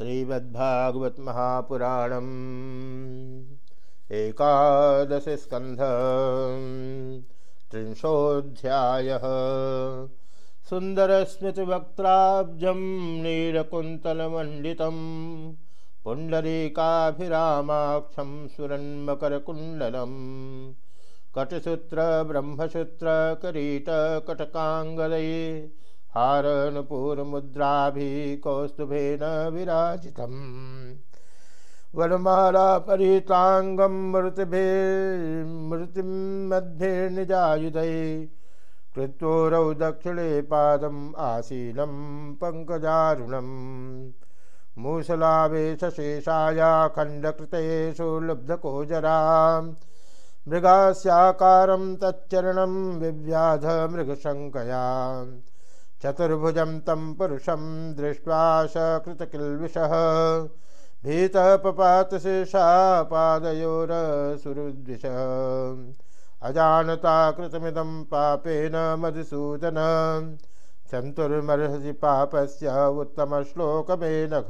श्रीमद्भागवत महापुराणम एकादश स्कंध त्रिंशोध्याय सुंदर स्मृतिवक्त्राब्जम नीलकुंतलमंडितम पुंडरीकाभिरामाक्षम सुरन्मकरकुंडलम कटसूत्र ब्रह्मसूत्र करीट कटकांगदये हारनपूर्मुद्राभिः कौस्तुभेन विराजितम्। वनमाला परिताङ्गं मृतिभे, मृतिं मध्येर्निजायुधये कृत्वोरौ दक्षिणे पादम् आसीनं पङ्कजारुणम्। मूसलावेशशेषाया खण्डकृतेषु लुब्धकोजराम् मृगास्याकारं तच्चरणं विव्याध मृगशङ्कया। चतुर्भुजं तं पुरुषं दृष्ट्वा सकृतकिल्विषः भीतः पपातशेषा पादयोरसुरुद्विष अजानता कृतमिदं पापेन मधुसूदन। चन्तुर्मर्हसि पापस्य उत्तमश्लोकमेनघ।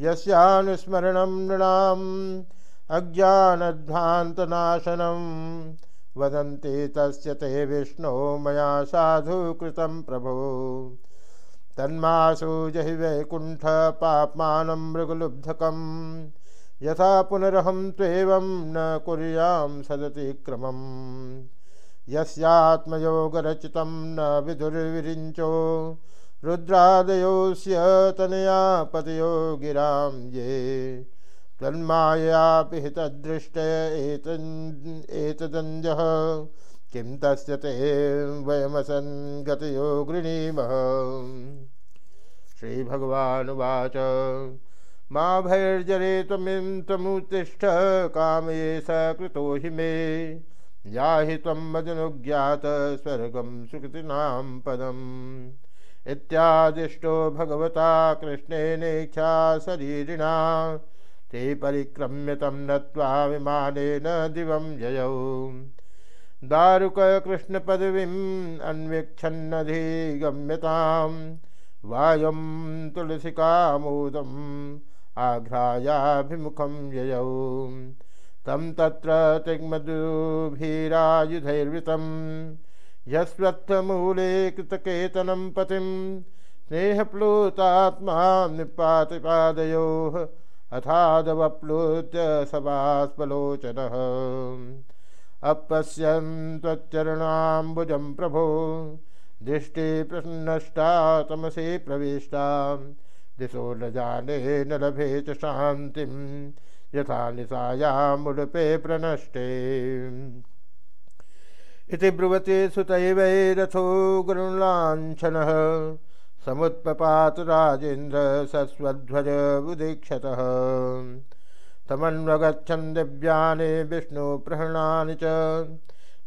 यस्यानुस्मरणं नृणाम्, अज्ञानध्वान्तनाशनम्। वदन्ति तस्य ते विष्णो मया साधु कृतं प्रभो। तन्मासु जहि वैकुण्ठ पाप्मानं मृगलुब्धकं यथा पुनरहं त्वेवं न कुर्यां सदतिक्रमम् यस्यात्मयोगरचितं न विदुर्विरिञ्चो, रुद्रादयोऽस्य तनया पतयो गिरां ये। तन्माया पिहितदृष्ट किं तस्य ते वयमसन् गतयो गृणीमः? श्रीभगवानुवाच, मा भैर्जरे त्वमिं त्वमुत्तिष्ठ कामये सकृतो हि मे। याहि त्वं मदनुज्ञात स्वर्गं सुकृतिनां पदम्। इत्यादिष्टो भगवता कृष्णेनेख्या शरीरिणा। ते परिक्रम्य तं नत्वा विमानेन दिवं ययौ। दारुककृष्णपदवीम् अन्वीक्षन्नधिगम्यतां, वायं तुलसिकामोदम् आघ्रायाभिमुखं ययौ। तं तत्र तिग्मधुभिरायुधैर्वृतं यस्वत्थमूले कृतकेतनं पतिं, स्नेहप्लुतात्मा निपातिपादयोः अथादवप्लुत्य सवास्पलोचनः अपश्यन् प्रभो दृष्टि प्रनष्टा तमसे प्रविष्टा। दिशो न जाने न लभे च शान्तिं, यथा निशायामुडपे प्रनष्टे। इति ब्रुवते सुतैवैरथो गुरुलाञ्छनः समुत्पात राजेन्द्र सस्वध्वज उदीक्षतः। तमन्वगछन् दिव्यानि विष्णुप्रहणानि च।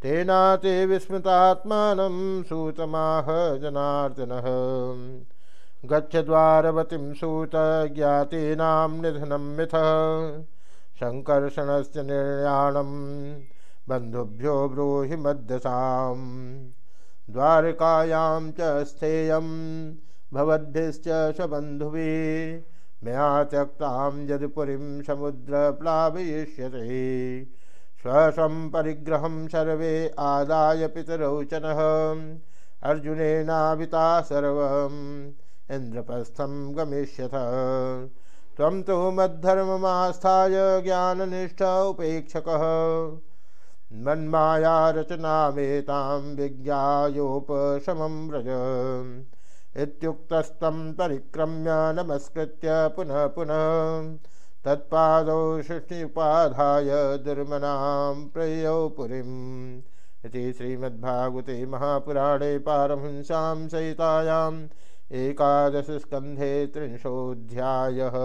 तेनाते विस्मृतात्मानं सूतमाह जनार्दनः। गच्छ द्वारवतीं सूत ज्ञातीनां निधनं मिथः। सङ्कर्षणस्य निर्याणं बन्धुभ्यो ब्रूहि मद्दशाम् द्वारकायां च स्थेयं भवद्भिश्च स्वबन्धुभिः मया त्यक्तां यदुपुरीं समुद्रप्लावयिष्यते स्वशं परिग्रहं सर्वे आदाय पितरौ च नः अर्जुनेनाविता सर्वम् इन्द्रपस्थं गमिष्यथ। त्वं तु मद्धर्ममास्थाय ज्ञाननिष्ठ उपेक्षकः। मन्माया रचनामेतां विज्ञायोपशमं व्रज। इत्युक्तस्तं परिक्रम्य नमस्कृत्य पुनः पुनः तत्पादौ सृष्टिपाधाय दुर्मनां प्रयौ पुरीम् इति श्रीमद्भागवते महापुराणे पारमहंस्यां सहितायाम् एकादशस्कन्धे त्रिंशोऽध्यायः